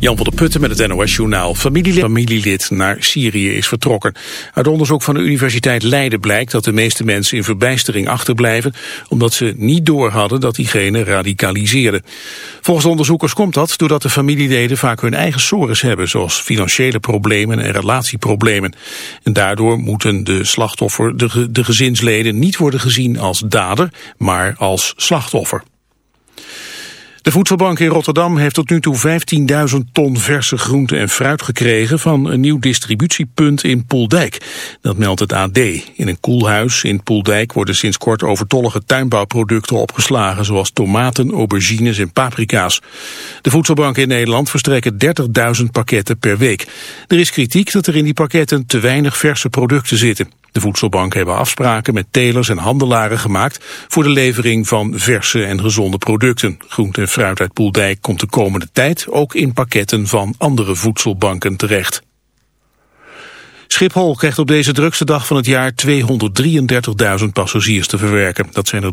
Jan van der Putten met het NOS-journaal. Familielid, familielid naar Syrië is vertrokken. Uit onderzoek van de Universiteit Leiden blijkt dat de meeste mensen in verbijstering achterblijven... omdat ze niet doorhadden dat diegene radicaliseerde. Volgens onderzoekers komt dat doordat de familieleden vaak hun eigen sores hebben... zoals financiële problemen en relatieproblemen. En daardoor moeten de slachtoffer, de, de gezinsleden niet worden gezien als dader, maar als slachtoffer. De Voedselbank in Rotterdam heeft tot nu toe 15.000 ton verse groente en fruit gekregen van een nieuw distributiepunt in Poeldijk. Dat meldt het AD. In een koelhuis in Poeldijk worden sinds kort overtollige tuinbouwproducten opgeslagen, zoals tomaten, aubergines en paprika's. De Voedselbank in Nederland verstrekken 30.000 pakketten per week. Er is kritiek dat er in die pakketten te weinig verse producten zitten. De voedselbanken hebben afspraken met telers en handelaren gemaakt voor de levering van verse en gezonde producten. Groente en fruit uit Poeldijk komt de komende tijd ook in pakketten van andere voedselbanken terecht. Schiphol krijgt op deze drukste dag van het jaar 233.000 passagiers te verwerken. Dat zijn er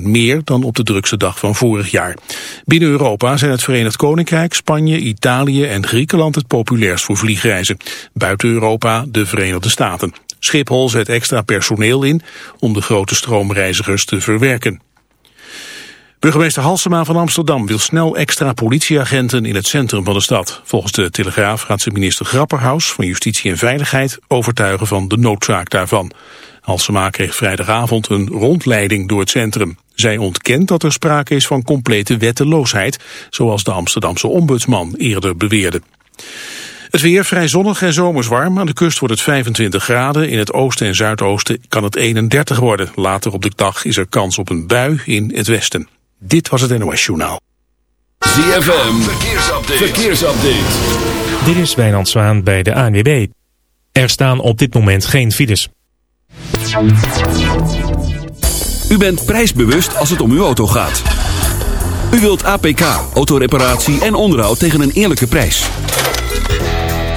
3.000 meer dan op de drukste dag van vorig jaar. Binnen Europa zijn het Verenigd Koninkrijk, Spanje, Italië en Griekenland het populairst voor vliegreizen. Buiten Europa de Verenigde Staten. Schiphol zet extra personeel in om de grote stroomreizigers te verwerken. Burgemeester Halsema van Amsterdam wil snel extra politieagenten in het centrum van de stad. Volgens de Telegraaf gaat ze minister Grapperhaus van Justitie en Veiligheid overtuigen van de noodzaak daarvan. Halsema kreeg vrijdagavond een rondleiding door het centrum. Zij ontkent dat er sprake is van complete wetteloosheid, zoals de Amsterdamse ombudsman eerder beweerde. Het weer vrij zonnig en zomers warm. Aan de kust wordt het 25 graden. In het oosten en zuidoosten kan het 31 worden. Later op de dag is er kans op een bui in het westen. Dit was het NOS Journaal. ZFM, verkeersupdate. verkeersupdate. Dit is Wijnand Zwaan bij de ANWB. Er staan op dit moment geen files. U bent prijsbewust als het om uw auto gaat. U wilt APK, autoreparatie en onderhoud tegen een eerlijke prijs.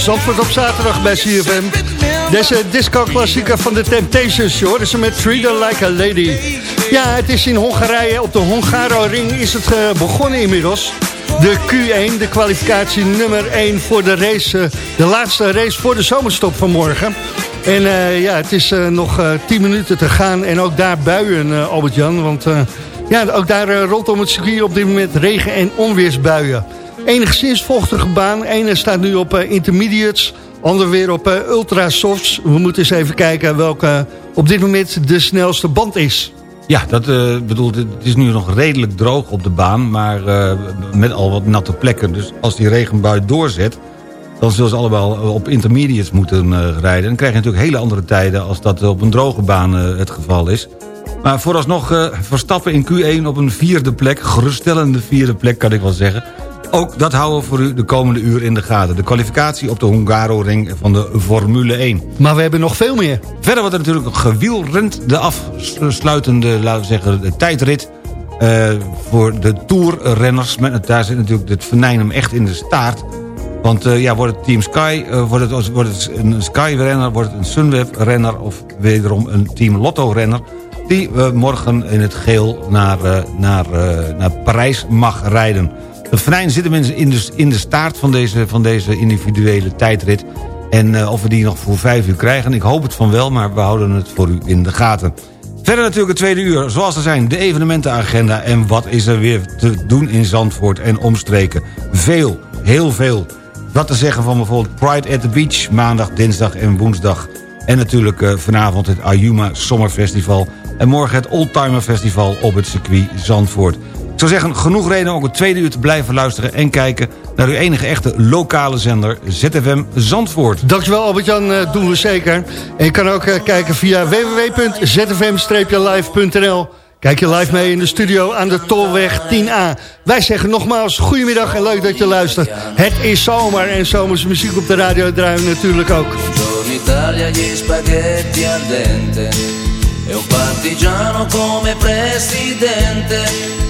Zandvoort op zaterdag bij CFM. Deze disco-klassieker van de Temptations, joh. ze met Treat Like a Lady. Ja, het is in Hongarije, op de Hongaro-ring is het uh, begonnen inmiddels. De Q1, de kwalificatie nummer 1 voor de race. Uh, de laatste race voor de zomerstop van morgen. En uh, ja, het is nog 10 minuten te gaan. En ook daar buien, Albert-Jan. Want ja, ook daar rondom het circuit op dit moment regen- en onweersbuien. Enigszins vochtige baan. Ene staat nu op uh, intermediates, ander weer op uh, ultra softs. We moeten eens even kijken welke op dit moment de snelste band is. Ja, dat uh, bedoelt, het is nu nog redelijk droog op de baan, maar met al wat natte plekken. Dus als die regenbui doorzet, dan zullen ze allemaal op intermediates moeten rijden. Dan krijg je natuurlijk hele andere tijden als dat op een droge baan het geval is. Maar vooralsnog Verstappen in Q1 op een vierde plek, geruststellende vierde plek kan ik wel zeggen. Ook dat houden we voor u de komende uur in de gaten. De kwalificatie op de Hungaro-ring van de Formule 1. Maar we hebben nog veel meer. Verder wordt er natuurlijk gewielrend de afsluitende, laten we zeggen, de tijdrit... Uh, voor de Tourrenners. Daar zit natuurlijk het venijn hem echt in de staart. Want uh, ja, wordt het Team Sky, uh, wordt, het, wordt het een Sky-renner, wordt het een Sunweb-renner... of wederom een Team Lotto-renner... die morgen in het geel naar, naar, naar Parijs mag rijden. De venijn zit hem in de, in de staart van deze, van deze individuele tijdrit. En uh, of we die nog voor vijf uur krijgen, ik hoop het van wel... maar we houden het voor u in de gaten. Verder natuurlijk het tweede uur, zoals er zijn, de evenementenagenda... en wat is er weer te doen in Zandvoort en omstreken. Veel, heel veel. Wat te zeggen van bijvoorbeeld Pride at the Beach... maandag, dinsdag en woensdag. En natuurlijk uh, vanavond het Ayuma Sommerfestival... en morgen het Oldtimer Festival op het circuit Zandvoort zou zeggen, genoeg reden om ook het tweede uur te blijven luisteren... en kijken naar uw enige echte lokale zender ZFM Zandvoort. Dankjewel Albert-Jan, uh, doen we zeker. En je kan ook uh, kijken via www.zfm-live.nl. Kijk je live mee in de studio aan de Tolweg 10A. Wij zeggen nogmaals, goedemiddag en leuk dat je luistert. Het is zomer en zomers muziek op de radio draaien natuurlijk ook. Italia, gli spaghetti al dente. E un partigiano come presidente.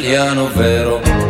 italiano vero.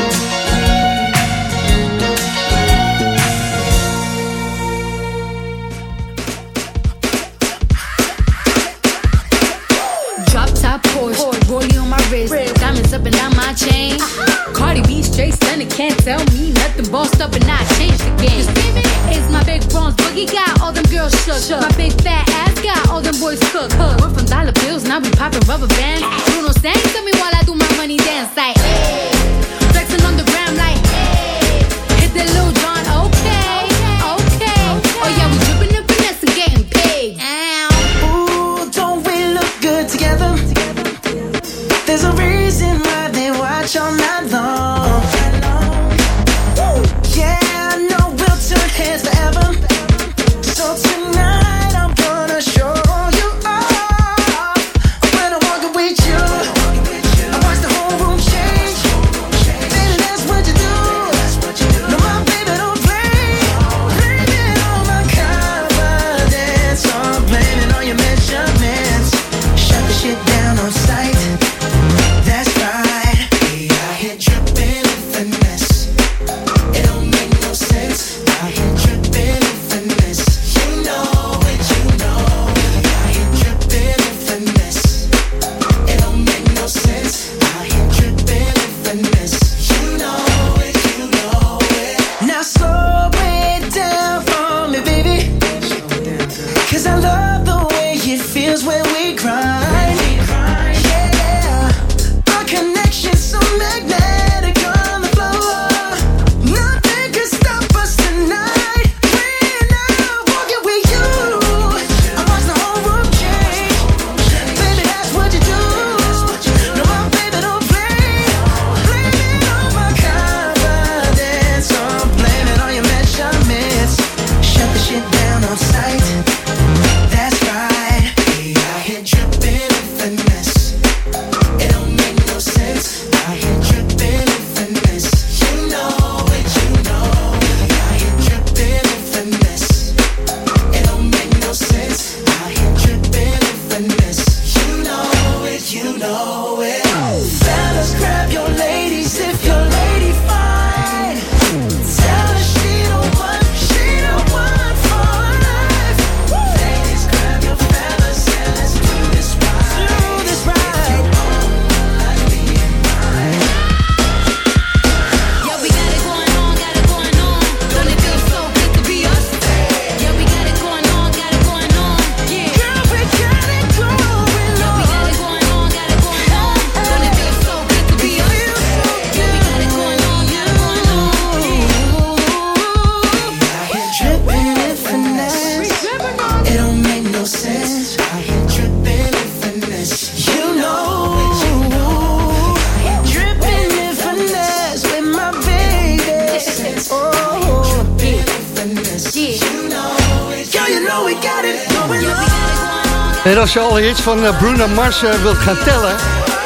Als je alle hits van eh, Bruno Mars eh, wilt gaan tellen...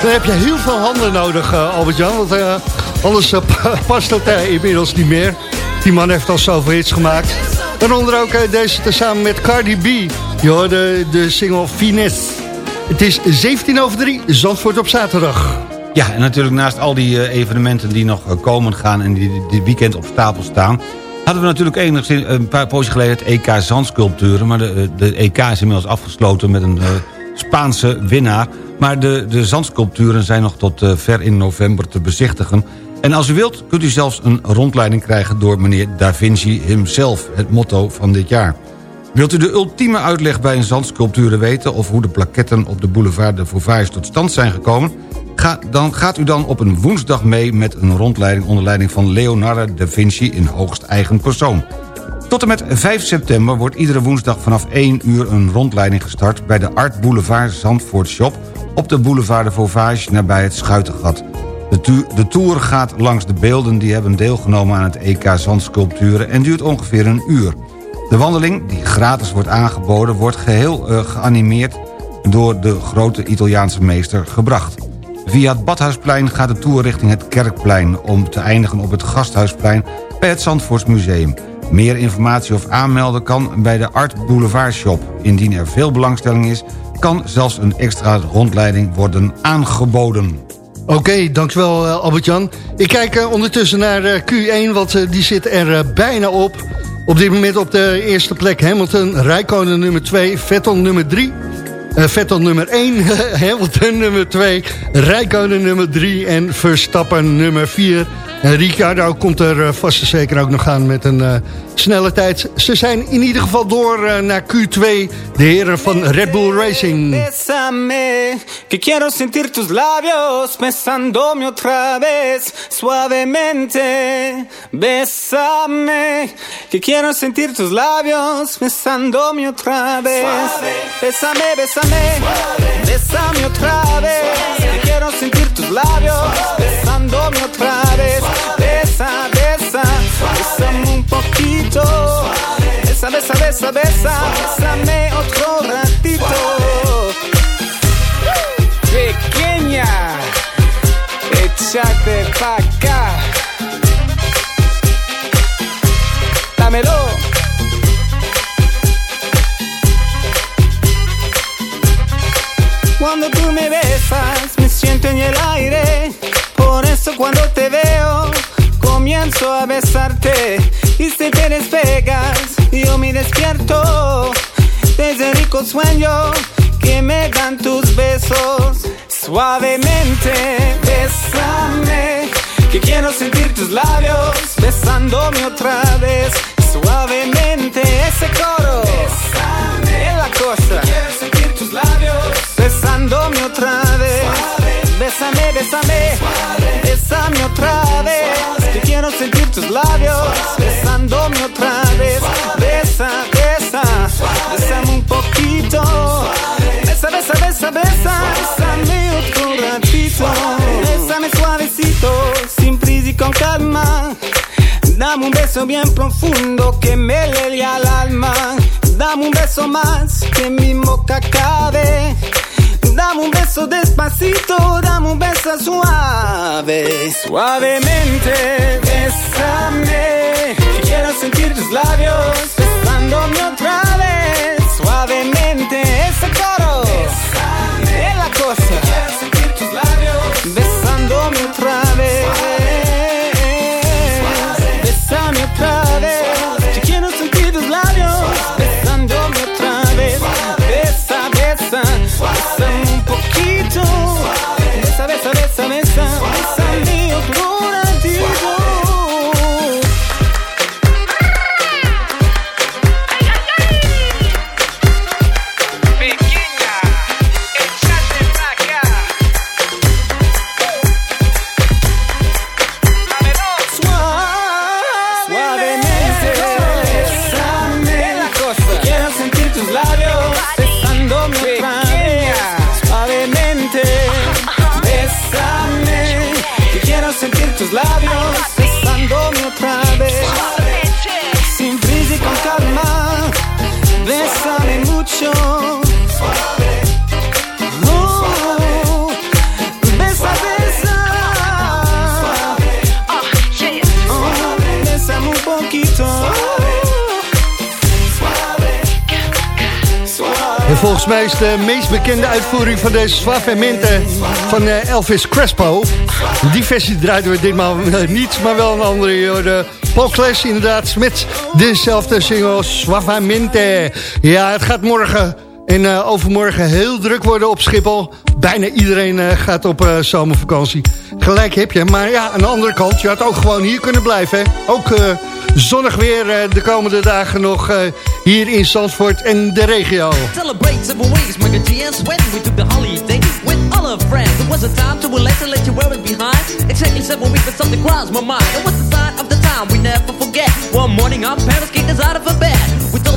dan heb je heel veel handen nodig, eh, Albert-Jan. Want anders pa- past dat inmiddels niet meer. Die man heeft al zoveel hits gemaakt. Waaronder ook deze tezamen met Cardi B. Je hoorde de single Finesse. Het is 17 over 3, Zandvoort op zaterdag. Ja, en natuurlijk naast al die evenementen die nog komen gaan... en die dit weekend op stapel staan... hadden we natuurlijk enigszins een paar poosje geleden het EK Zandsculpturen... maar de, eh, de EK is inmiddels afgesloten met een eh, Spaanse winnaar. Maar de, de zandsculpturen zijn nog tot eh, ver in november te bezichtigen. En als u wilt kunt u zelfs een rondleiding krijgen door meneer Da Vinci himself... het motto van dit jaar. Wilt u de ultieme uitleg bij een zandsculpturen weten... of hoe de plaketten op de boulevard de Vauvage tot stand zijn gekomen... Dan gaat u dan op een woensdag mee met een rondleiding... onder leiding van Leonardo da Vinci in hoogst eigen persoon. Tot en met 5 september wordt iedere woensdag vanaf 1 uur een rondleiding gestart... bij de Art Boulevard Zandvoort Shop op de boulevard de Vauvage nabij het Schuitengat. De tour gaat langs de beelden die hebben deelgenomen aan het EK Zandsculpturen... en duurt ongeveer een uur. De wandeling, die gratis wordt aangeboden... wordt geheel eh, geanimeerd door de grote Italiaanse meester gebracht. Via het Badhuisplein gaat de tour richting het Kerkplein... om te eindigen op het Gasthuisplein bij het Zandvoortsmuseum. Meer informatie of aanmelden kan bij de Art Boulevard Shop. Indien er veel belangstelling is, kan zelfs een extra rondleiding worden aangeboden. Oké, dankjewel uh, Albert-Jan. Ik kijk uh, ondertussen naar uh, Q1, want die zit er bijna op. Op dit moment op de eerste plek Hamilton, Rijkonen nummer 2, Vettel nummer 3... Vettel nummer 1, Hamilton nummer 2, Rijkonen nummer 3 en Verstappen nummer 4. En Ricardo komt er uh, vast en zeker ook nog aan met een snelle tijd. Ze zijn in ieder geval door uh, naar Q2, de heren van Red Bull Racing. Bésame, que quiero sentir tus labios besándome otra vez suavemente. Bésame, que quiero sentir tus labios besándome otra vez. Bésame, bésame, bésame otra vez. Que quiero sentir tus labios besándome otra vez. Besa, besa, bésame Besa, besa, besa, besa, bésame otro ratito. Pequeña, échate pa' acá. Dámelo. Cuando tú me besas, me siento en el aire. Por eso cuando te veo, comienzo a besarte. Y si te despegas, yo me despierto. Desde rico sueño que me dan tus besos. Suavemente, bésame. Que quiero sentir tus labios besándome otra vez. Suavemente, ese coro. Bésame. Es la cosa. Que quiero sentir tus labios besándome otra vez. Bésame, bésame, Suave. bésame otra vez. Que quiero sentir tus labios besándome otra vez. Besa, besa, bésame un poquito. Besa, besa, besa, besa, bésame otro ratito. Bésame suavecito, sin prisa y con calma. Dame un beso bien profundo que me lele al alma. Dame un beso más que mi boca cabe. Dame un beso despacito, dame un beso suave. Suavemente, bésame. Quiero sentir tus labios besándome otra vez. Suavemente, de meest bekende uitvoering van deze Suavemente van eh, Elvis Crespo. Die versie draaiden we ditmaal eh, niet, maar wel een andere. De Paul Clash inderdaad met dezelfde single Suavemente. Ja, het gaat morgen en eh, overmorgen heel druk worden op Schiphol. Bijna iedereen gaat op zomervakantie. Gelijk heb je, maar ja, aan de andere kant, je had ook gewoon hier kunnen blijven. Ook zonnig weer de komende dagen nog hier in Zandvoort en de regio. Celebrate several ways, make a chance when we took the holiday with all our friends. It was a time to relax and let you wear it behind. Exactly seven weeks, but something crossed my mind. It was the sign of the time we never forget. One morning, our parents kicked us out of bed. We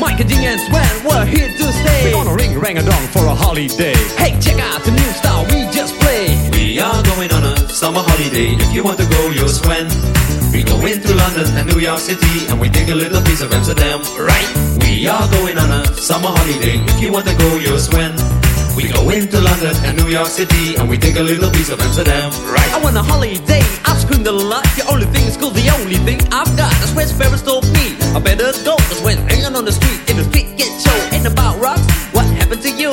Mike and G and Sven, we're here to stay. We gonna ring rang a dong for a holiday Hey, check out the new style we just played. We are going on a summer holiday. If you want to go, you'll swim. We go into London and New York City and we take a little piece of Amsterdam. Right? We are going on a summer holiday. If you want to go, you'll swim. We go into London and New York City and we take a little piece of Amsterdam. Right? I want a holiday, I've screamed a lot. The only thing is cool, the only thing I've got. That's where Sparrows told me. I better go, cause when hanging on the street, in the street get show. Ain't about rocks, what happened to you?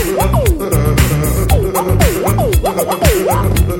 My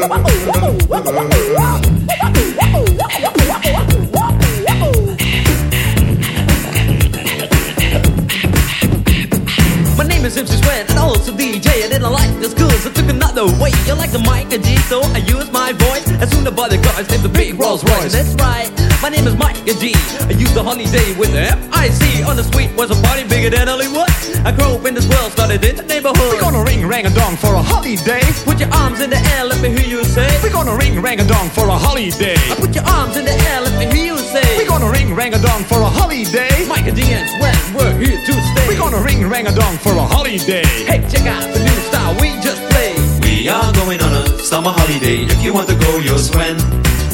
name is MC Swen and also DJ. I didn't like the school, so took another way. You like the Mike and G, so I use my voice. As soon I the car, I named the big Rolls Royce. That's right, my name is Mike and G. I use the holiday with the F-I-C. On the street was a party bigger than Hollywood. I grew up in this world, started in the neighborhood. We're gonna ring rang a dong for a holiday. Put your arms in the air, let me hear you say. We're gonna ring rang a dong for a holiday. I put your arms in the air, let me hear you say. We're gonna ring rang a dong for a holiday. Mike and G and Swen, we're here to stay. We're gonna ring rang a dong for a holiday. Hey, check out the new style we just played. We are going on a summer holiday. If you want to go, you'll swim.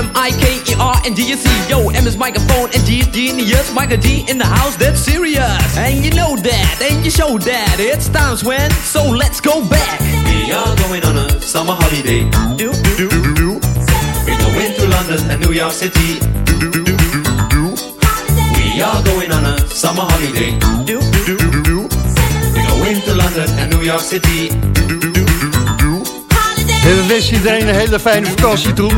M I K E R and C. Yo, M is microphone and G is genius. Micah G in the house, that's serious. And you know that, and you show that. It's times when, so let's go back. We are going on a summer holiday. Do, do, do, do. We go into London and New York City. We are going on a summer holiday. Do, do, do, do. We go into London and New York City. En we wensen iedereen een hele fijne vakantie toe.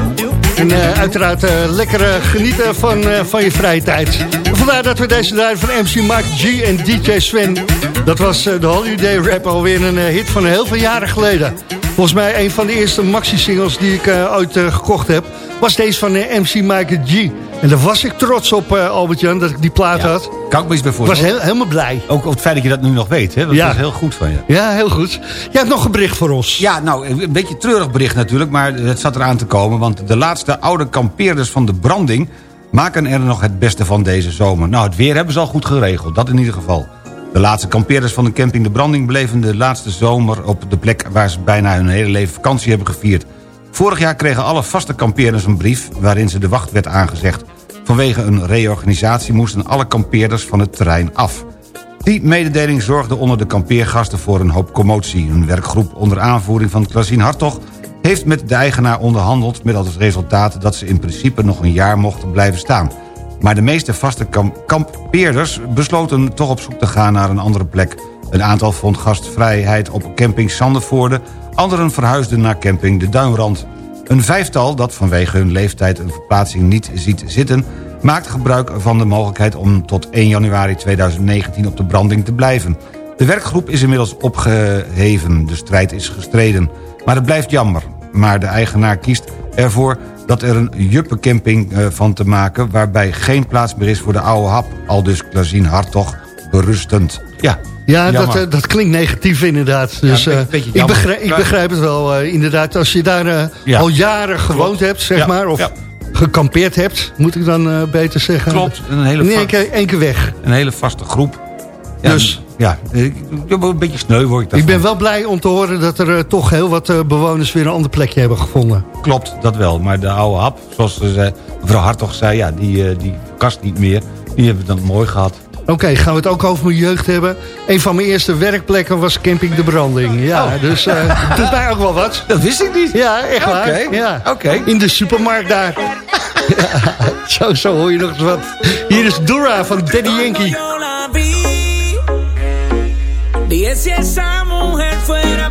En eh, uiteraard eh, lekker eh, genieten van, van je vrije tijd. Vandaar dat we deze draaien van MC Mike G en DJ Sven. Dat was de Holiday Rap alweer een hit van heel veel jaren geleden. Volgens mij een van de eerste maxi-singles die ik ooit gekocht heb... was deze van MC Mike G. En daar was ik trots op, eh, Albert-Jan, dat ik die plaat had. Kan ik me iets bij Ik was voorstellen. heel, helemaal blij. Ook op het feit dat je dat nu nog weet. Hè? Dat Ja. is heel goed van je. Ja, heel goed. Jij hebt nog een bericht voor ons. Ja, nou, een beetje treurig bericht natuurlijk, maar het zat eraan te komen. Want de laatste oude kampeerders van de branding maken er nog het beste van deze zomer. Nou, het weer hebben ze al goed geregeld, dat in ieder geval. De laatste kampeerders van de camping De Branding bleven de laatste zomer op de plek waar ze bijna hun hele leven vakantie hebben gevierd. Vorig jaar kregen alle vaste kampeerders een brief waarin ze de wacht werd aangezegd. Vanwege een reorganisatie moesten alle kampeerders van het terrein af. Die mededeling zorgde onder de kampeergasten voor een hoop commotie. Een werkgroep onder aanvoering van Klasien Hartog... heeft met de eigenaar onderhandeld met als resultaat... dat ze in principe nog een jaar mochten blijven staan. Maar de meeste vaste kam- kampeerders besloten toch op zoek te gaan naar een andere plek. Een aantal vond gastvrijheid op camping Sandervoorde... anderen verhuisden naar camping De Duinrand. Een vijftal dat vanwege hun leeftijd een verplaatsing niet ziet zitten... maakt gebruik van de mogelijkheid om tot 1 januari 2019 op de branding te blijven. De werkgroep is inmiddels opgeheven, de strijd is gestreden. Maar het blijft jammer. Maar de eigenaar kiest ervoor dat er een juppencamping eh, van te maken... waarbij geen plaats meer is voor de oude hap. Al dus Klazien Hartog berustend. Ja, Ja, dat, jammer. eh, dat klinkt negatief inderdaad. Dus, eh, ik, begrijp, ik begrijp het wel. eh, inderdaad, als je daar Ja. al jaren gewoond hebt, zeg Ja, maar... of ja. gekampeerd hebt, moet ik dan beter zeggen. Klopt, een hele va- keer, één keer weg. Een hele vaste groep. Ja, Dus- Ja, ik- ik een beetje sneu word ik Ik daarvan. ben wel blij om te horen dat er toch heel wat bewoners weer een ander plekje hebben gevonden. Klopt, dat wel. Maar de oude hap, zoals mevrouw Hartog zei... ja, die, die kast niet meer. Die hebben we dan mooi gehad. Oké, gaan we het ook over mijn jeugd hebben. Een van mijn eerste werkplekken was Camping de Branding. Ja, Oh. dus eh het doet mij ook wel wat. Dat wist ik niet. Ja, echt waar. Oké, Ja. oké. In de supermarkt daar. Ja, zo, zo hoor je nog eens wat. Hier is Dora van Daddy Yankee. Dije si esa mujer fuera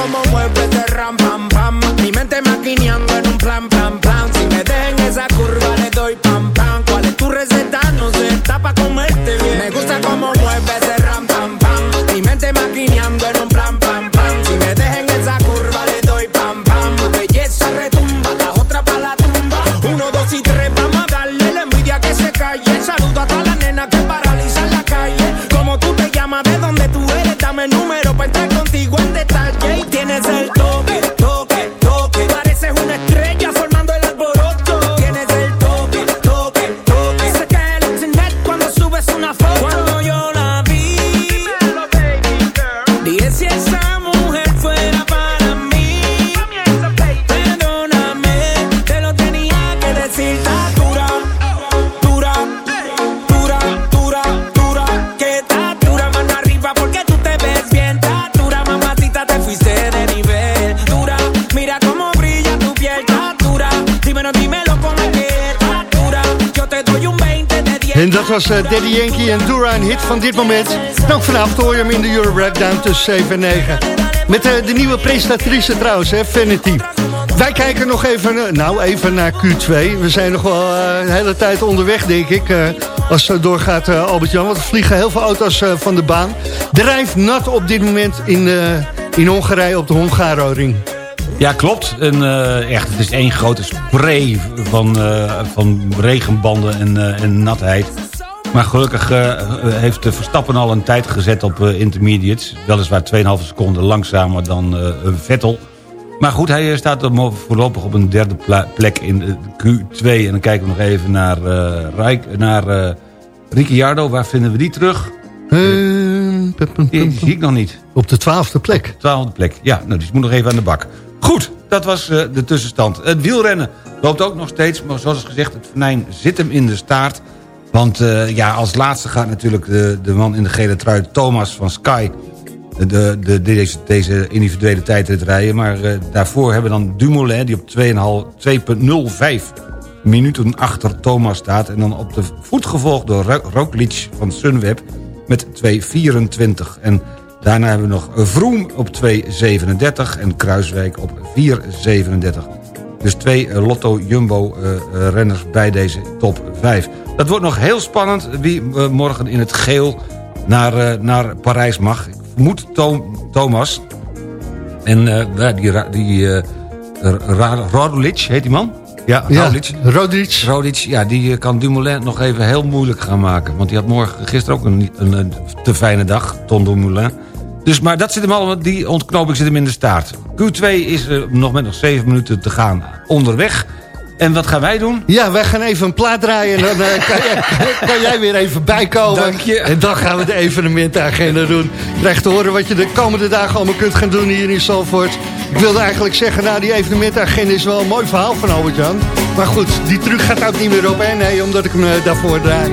como mueve ese ram pam pam. Mi mente maquineando was eh, Daddy Yankee en Dura, een hit van dit moment. Nou, vanavond hoor je hem in de Euro Breakdown tussen 7 en 9. Met eh, de nieuwe presentatrice trouwens, hè, Vanity. Wij kijken nog even, eh, nou even naar Q2. We zijn nog wel de hele tijd onderweg, denk ik. als het doorgaat, eh, Albert-Jan. Want er vliegen heel veel auto's van de baan. Drijft nat op dit moment in, in Hongarije op de Hongaro-ring. Ja, klopt. En, echt, het is één grote spray van, van regenbanden en, en natheid. Maar gelukkig eh, heeft Verstappen al een tijd gezet op eh, intermediates. Weliswaar 2,5 seconden langzamer dan eh, Vettel. Maar goed, hij staat voorlopig op een derde plek in de Q2. En dan kijken we nog even naar, Rijk, naar Ricciardo. Waar vinden we die terug? Die zie ik nog niet. Op de twaalfde plek. Twaalfde plek, ja. Nou, die moet nog even aan de bak. Goed, dat was de tussenstand. Het wielrennen loopt ook nog steeds. Maar zoals gezegd, het venijn zit hem in de staart. Want eh, ja, als laatste gaat natuurlijk de, de man in de gele trui... Thomas van Sky de, de, deze, deze individuele tijdrit rijden. Maar eh, daarvoor hebben we dan Dumoulin... die op 2,05 minuten achter Thomas staat. En dan op de voet gevolgd door Ro- Roglic van Sunweb met 2,24. En daarna hebben we nog Vroom op 2,37 en Kruiswijk op 4,37. Dus twee eh, Lotto Jumbo eh, eh, renners bij deze top 5. Dat wordt nog heel spannend wie eh, morgen in het geel naar, eh, naar Parijs mag. Ik vermoed Thomas. En eh, ja, die, die heet die man? Ja, Ja, Roglic. Roglic. Roglic, ja, die kan Dumoulin nog even heel moeilijk gaan maken. Want die had morgen, gisteren ook een, een, een te fijne dag, Ton Dumoulin. Dus, maar dat zit hem allemaal, die ontknoping zit hem in de staart. Q2 is nog met nog 7 minuten te gaan onderweg. En wat gaan wij doen? Ja, wij gaan even een plaat draaien en dan eh, kan, jij, kan jij weer even bijkomen. Dank je. En dan gaan we de evenementagenda doen. Je krijgt te horen wat je de komende dagen allemaal kunt gaan doen hier in Zalvoort. Ik wilde eigenlijk zeggen, nou die evenementagenda is wel een mooi verhaal van Albert-Jan. Maar goed, die truc gaat ook niet meer op, hè? Nee, omdat ik hem eh, daarvoor draai.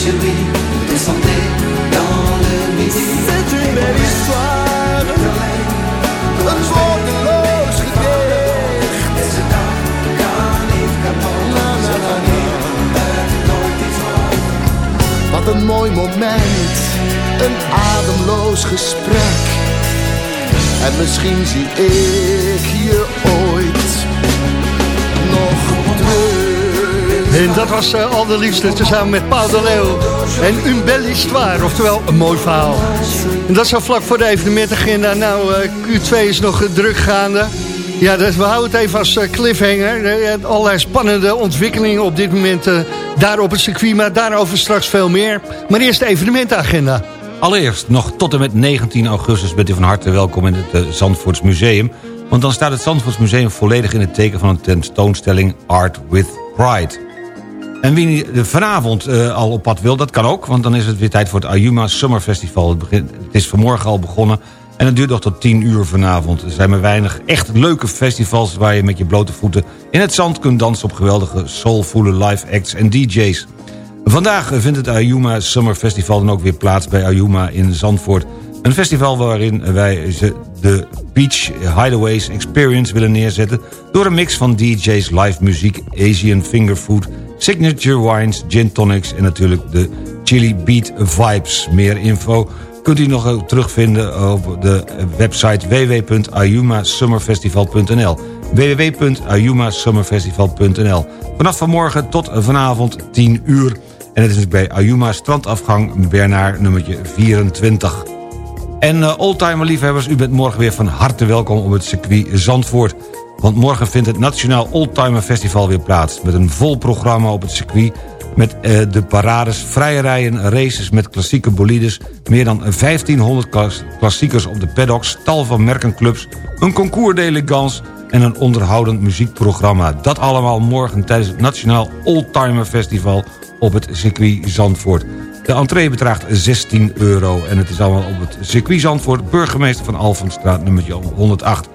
Chez lui, descendait dans le midi. C'est une belle histoire. Een woordeloos gedicht. Deze dag kan niet kapot. Ze gaan hier nooit iets. Wat een mooi moment, een ademloos gesprek. En misschien zie ik je ooit En dat was uh, al de liefste tezamen met Paul de Leeuw. En une belle histoire, oftewel een mooi verhaal. En dat is al vlak voor de evenementagenda. Nou, uh, Q2 is nog uh, druk gaande. Ja, dus we houden het even als eh, cliffhanger. Eh, allerlei spannende ontwikkelingen op dit moment uh, daar op het circuit. Maar daarover straks veel meer. Maar eerst de evenementenagenda. Allereerst nog tot en met 19 augustus bent u van harte welkom in het uh, Zandvoorts Museum. Want dan staat het Zandvoorts Museum volledig in het teken van een tentoonstelling Art with Pride. En wie vanavond uh, al op pad wil, dat kan ook. Want dan is het weer tijd voor het Ayuma Summer Festival. Het, het is vanmorgen al begonnen en het duurt nog tot 10 uur vanavond. Er zijn maar weinig echt leuke festivals... waar je met je blote voeten in het zand kunt dansen... op geweldige soulvolle live acts en DJ's. Vandaag vindt het Ayuma Summer Festival dan ook weer plaats bij Ayuma in Zandvoort. Een festival waarin wij de Beach Hideaways Experience willen neerzetten... door een mix van DJ's, live muziek, Asian fingerfood... signature wines, gin tonics en natuurlijk de Chili Beat Vibes. Meer info kunt u nog terugvinden op de website www.ayumasummerfestival.nl www.ayumasummerfestival.nl Vanaf vanmorgen tot vanavond 10 uur. En het is bij Ayuma strandafgang Bernard nummertje 24. En uh, oldtimer liefhebbers, u bent morgen weer van harte welkom op het circuit Zandvoort. Want morgen vindt het Nationaal Oldtimer Festival weer plaats... met een vol programma op het circuit met uh, de parades, vrije rijen, races met klassieke bolides... meer dan 1500 klassiekers op de paddocks, tal van merkenclubs... een concours d'elegance en een onderhoudend muziekprogramma. Dat allemaal morgen tijdens het Nationaal Oldtimer Festival op het circuit Zandvoort. De entree bedraagt 16 euro en het is allemaal op het circuit Zandvoort... burgemeester van Alphenstraat nummer 108.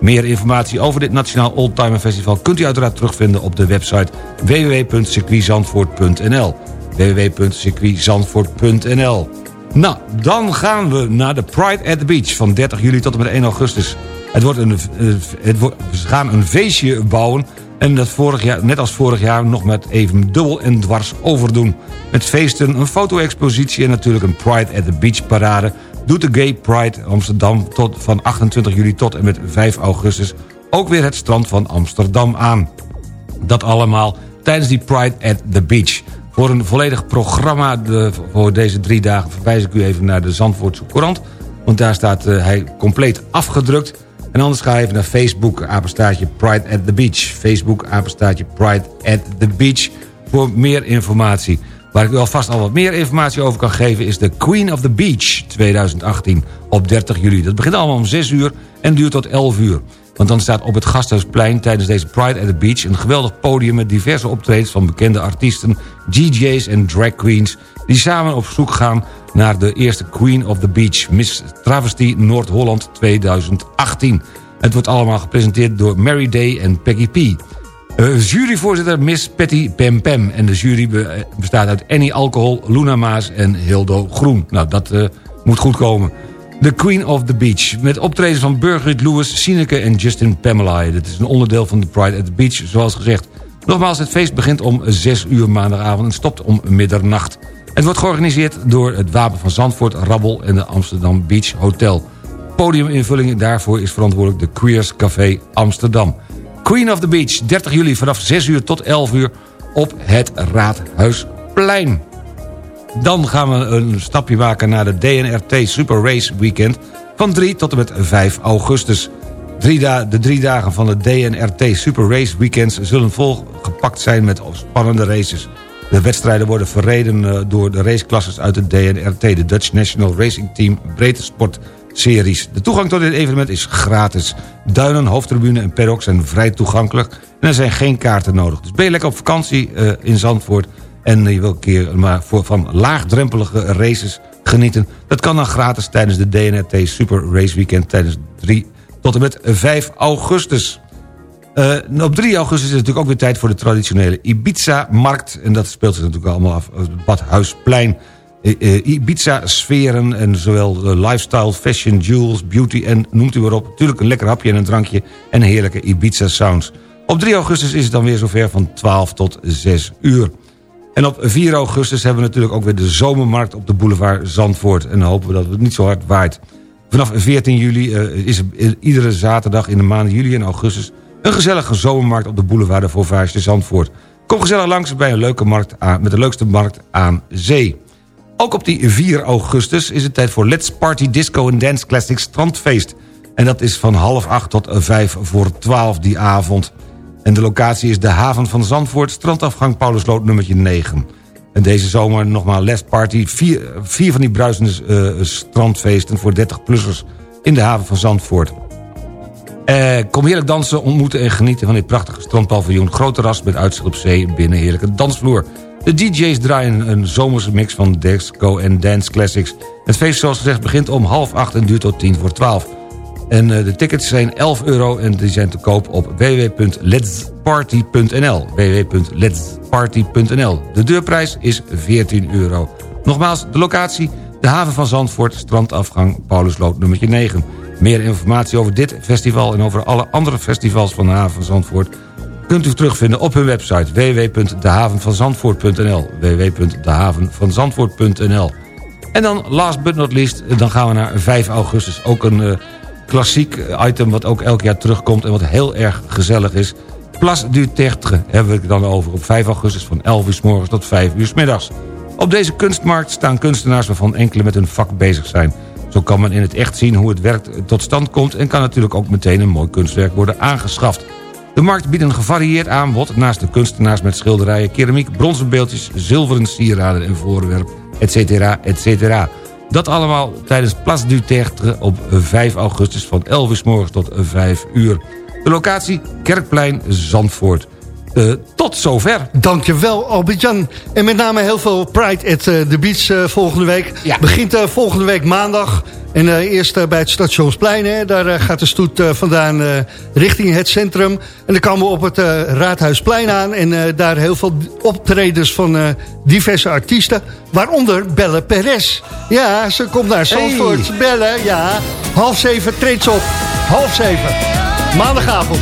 Meer informatie over dit Nationaal Oldtimer Festival... kunt u uiteraard terugvinden op de website www.circuitzandvoort.nl www.circuitzandvoort.nl Nou, dan gaan we naar de Pride at the Beach... van 30 juli tot en met 1 augustus. Het wordt een, het wordt, we gaan een feestje bouwen... en dat vorig jaar, net als vorig jaar nog met even dubbel en dwars overdoen. Met feesten, een foto-expositie en natuurlijk een Pride at the Beach parade doet de Gay Pride Amsterdam tot van 28 juli tot en met 5 augustus... ook weer het strand van Amsterdam aan. Dat allemaal tijdens die Pride at the Beach. Voor een volledig programma voor deze drie dagen verwijs ik u even naar de Zandvoortse Courant... want daar staat uh, hij compleet afgedrukt... En anders ga even naar Facebook, apenstaartje Pride at the Beach. Facebook, apenstaartje Pride at the Beach voor meer informatie. Waar ik u alvast al wat meer informatie over kan geven... is de Queen of the Beach 2018 op 30 juli. Dat begint allemaal om 6 uur en duurt tot 11 uur. Want dan staat op het Gasthuisplein tijdens deze Pride at the Beach... een geweldig podium met diverse optredens van bekende artiesten... DJ's en drag queens... die samen op zoek gaan naar de eerste Queen of the Beach... Miss Travesty Noord-Holland 2018. Het wordt allemaal gepresenteerd door Mary Day en Peggy P. Uh, juryvoorzitter Miss Patty Pem. En de jury be bestaat uit Annie Alcohol, Luna Maas en Hildo Groen. Nou, dat uh, moet goed komen. The Queen of the Beach. Met optredens van Birgit Lewis, Sineke en Justin Pamela. Dit is een onderdeel van de Pride at the Beach, zoals gezegd. Nogmaals, het feest begint om 6 uur maandagavond en stopt om middernacht. Het wordt georganiseerd door het Wapen van Zandvoort, Rabbel en de Amsterdam Beach Hotel. Podiuminvulling daarvoor is verantwoordelijk de Queers Café Amsterdam. Queen of the Beach, 30 juli vanaf 6 uur tot 11 uur op het Raadhuisplein. Dan gaan we een stapje maken naar de DNRT Super Race Weekend... van 3 tot en met 5 augustus. de drie dagen van de DNRT Super Race Weekends... zullen volgepakt zijn met spannende races. De wedstrijden worden verreden eh, door de raceklasses uit de DNRT... de Dutch National Racing Team Breedte Sport De toegang tot dit evenement is gratis. Duinen, hoofdtribune en paddock zijn vrij toegankelijk... en er zijn geen kaarten nodig. Dus ben je lekker op vakantie uh, in Zandvoort... en je wil een keer maar voor, van laagdrempelige races genieten... dat kan dan gratis tijdens de DNRT Super Race Weekend... tijdens 3 tot en met 5 augustus. Uh, op 3 augustus is het natuurlijk ook weer tijd voor de traditionele Ibiza-markt. En dat speelt zich natuurlijk allemaal af op het Badhuisplein... Eh, eh, Ibiza-sferen en zowel lifestyle, fashion, jewels, beauty en noemt u maar op. Natuurlijk een lekker hapje en een drankje en heerlijke Ibiza-sounds. Op 3 augustus is het dan weer zover van 12 tot 6 uur. En op 4 augustus hebben we natuurlijk ook weer de zomermarkt op de boulevard Zandvoort. En dan hopen we dat het niet zo hard waait. Vanaf 14 juli is er iedere zaterdag in de maanden juli en augustus... een gezellige zomermarkt op de boulevard de Vauvage Zandvoort. Kom gezellig langs bij een leuke markt met de leukste markt aan zee. Ook op die 4 augustus is het tijd voor Let's Party Disco and Dance Classic Strandfeest. En dat is van half acht tot vijf voor twaalf die avond. En de locatie is de haven van Zandvoort, strandafgang Paulusloot nummertje 9. En deze zomer nogmaals Les Party. Vier, vier van die bruisende eh, strandfeesten voor 30-plussers in de haven van Zandvoort. Eh, kom heerlijk dansen, ontmoeten en genieten van dit prachtige strandpaviljoen. Groot terras met uitzicht op zee binnen heerlijke dansvloer. De DJ's draaien een zomerse mix van disco en dance classics. Het feest zoals gezegd begint om half acht en duurt tot tien voor twaalf. En eh, de tickets zijn 11 euro en die zijn te koop op www.letsparty.nl www.letsparty.nl De deurprijs is 14 euro. Nogmaals, de locatie, de haven van Zandvoort, strandafgang Paulusloot nummertje 9. Meer informatie over dit festival en over alle andere festivals van de haven van Zandvoort... kunt u terugvinden op hun website www.dehavenvanzandvoort.nl www.dehavenvanzandvoort.nl En dan, last but not least, dan gaan we naar 5 augustus. Ook een uh, klassiek item wat ook elk jaar terugkomt... en wat heel erg gezellig is. Place du Tertre hebben we het dan over op 5 augustus... van 11 uur s morgens tot 5 uur s middags. Op deze kunstmarkt staan kunstenaars waarvan enkele met hun vak bezig zijn... Zo kan men in het echt zien hoe het werk tot stand komt... en kan natuurlijk ook meteen een mooi kunstwerk worden aangeschaft. De markt biedt een gevarieerd aanbod... naast de kunstenaars met schilderijen, keramiek, bronzen beeldjes... zilveren sieraden en voorwerp, etc. etc. Dat allemaal tijdens Place du Tertre op 5 augustus... van 11 uur morgens tot 5 uur. De locatie Kerkplein Zandvoort. Uh, tot zover. Dankjewel Albert-Jan. En met name heel veel Pride at uh, the Beach uh, volgende week. Ja. Begint volgende week maandag. En eerst bij het Stationsplein. Hè, daar gaat de stoet vandaan richting het centrum. En dan komen we op het Raadhuisplein aan. En daar heel veel optredens van diverse artiesten. Waaronder Belle Perez. Ja, ze komt naar Zandvoort. Hey. Belle, ja. Half zeven treedt ze op. Half zeven. Maandagavond.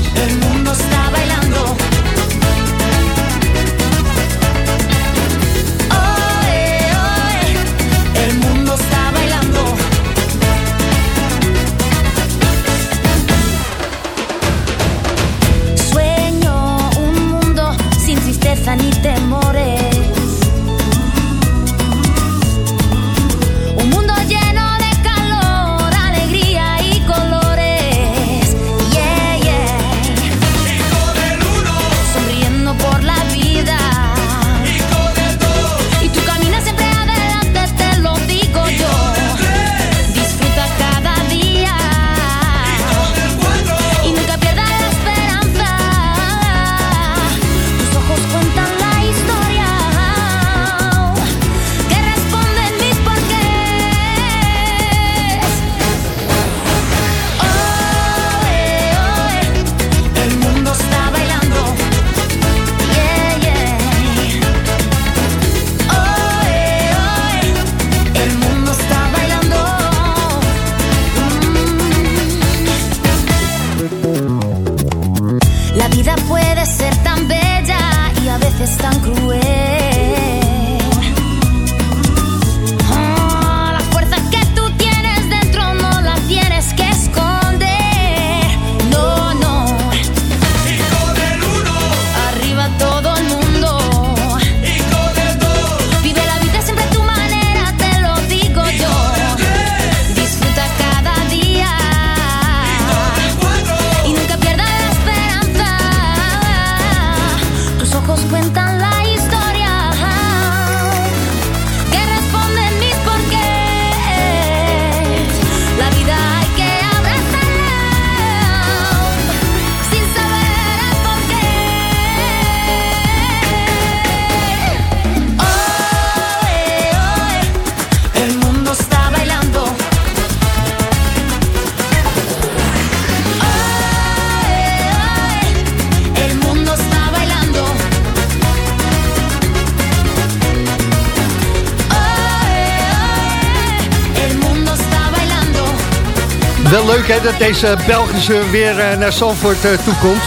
Wel leuk hè, dat deze Belgische weer eh, naar Zandvoort eh, toekomt.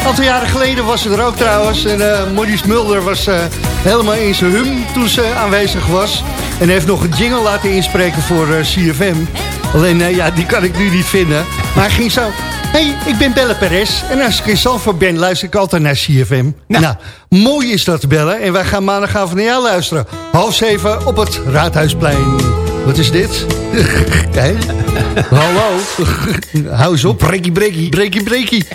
Een aantal jaren geleden was ze er ook trouwens. En Maurice Mulder was helemaal in zijn hum toen ze aanwezig was. En heeft nog een jingle laten inspreken voor CFM. Alleen, ja, die kan ik nu niet vinden. Maar hij ging zo... hey, ik ben Belle Perez. En als ik in Zandvoort ben, luister ik altijd naar CFM. Nou, mooi is dat, Belle. En wij gaan maandagavond naar jou luisteren. Half zeven op het Raadhuisplein. Wat is dit? Kijk. Hallo. Hou eens op. Breakie, breakie. Breakie, breakie.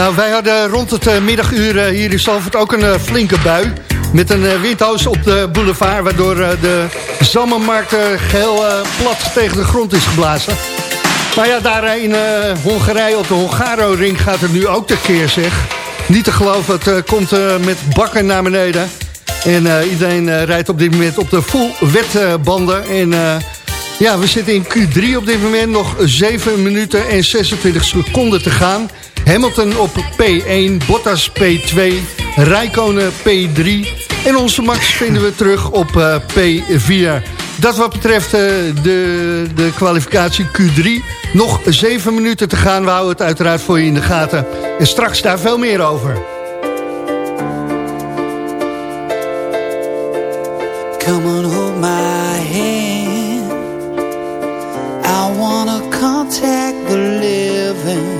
Nou, wij hadden rond het eh, middaguur eh, hier in Zalvoort ook een eh, flinke bui. Met een windhoos op de boulevard... waardoor de Zammermarkt geheel plat tegen de grond is geblazen. Maar ja, daar in Hongarije op de Hongaro-ring gaat het nu ook tekeer, zeg. Niet te geloven, het komt met bakken naar beneden. En iedereen rijdt op dit moment op de full wetbanden. En Ja, we zitten in Q3 op dit moment. Nog 7 minuten en 26 seconden te gaan. Hamilton op P1, Bottas P2, Rijkonen P3... en onze Max vinden we terug op uh, P4. Dat wat betreft uh, de, de kwalificatie Q3. Nog 7 minuten te gaan. We houden het uiteraard voor je in de gaten. En straks daar veel meer over. Come on, hold my hand. I wanna contact the living.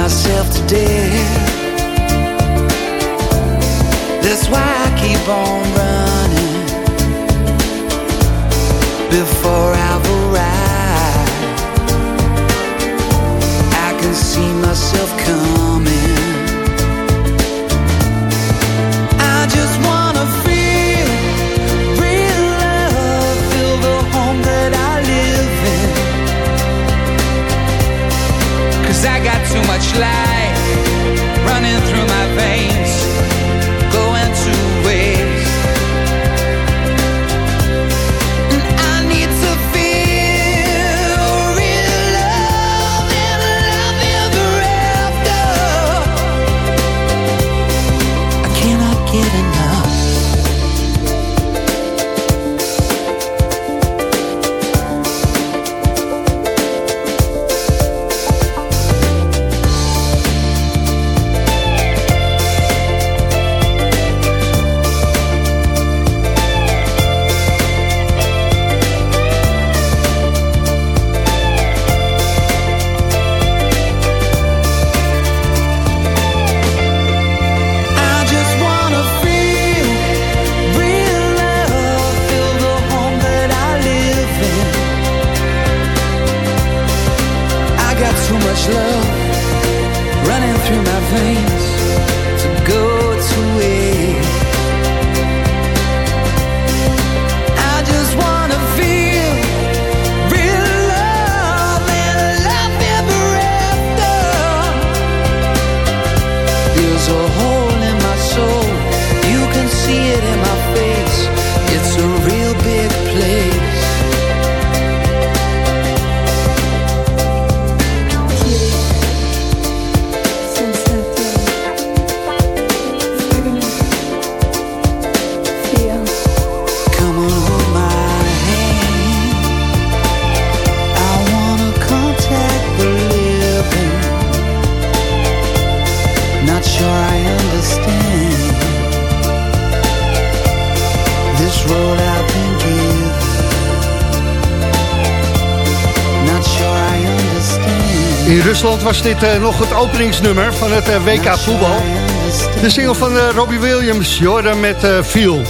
myself to death. That's why I keep on running before I've Rusland was dit uh, nog het openingsnummer van het uh, WK voetbal. De single van uh, Robbie Williams, Jordan met Feel.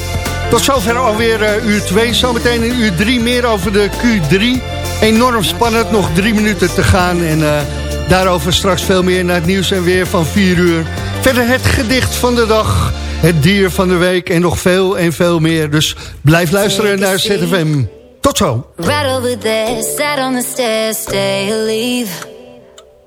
Tot zover alweer uur 2. Zometeen in uur 3 meer over de Q3. Enorm spannend, nog drie minuten te gaan. En daarover straks veel meer naar het nieuws en weer van 4 uur. Verder het gedicht van de dag, het dier van de week en nog veel en veel meer. Dus blijf luisteren naar ZFM. Tot zo. Right over there, sat on the stairs, stay or leave.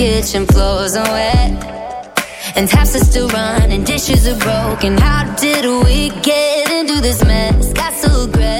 kitchen floors are wet. And taps are still running, dishes are broken. How did we get into this mess? Got so regret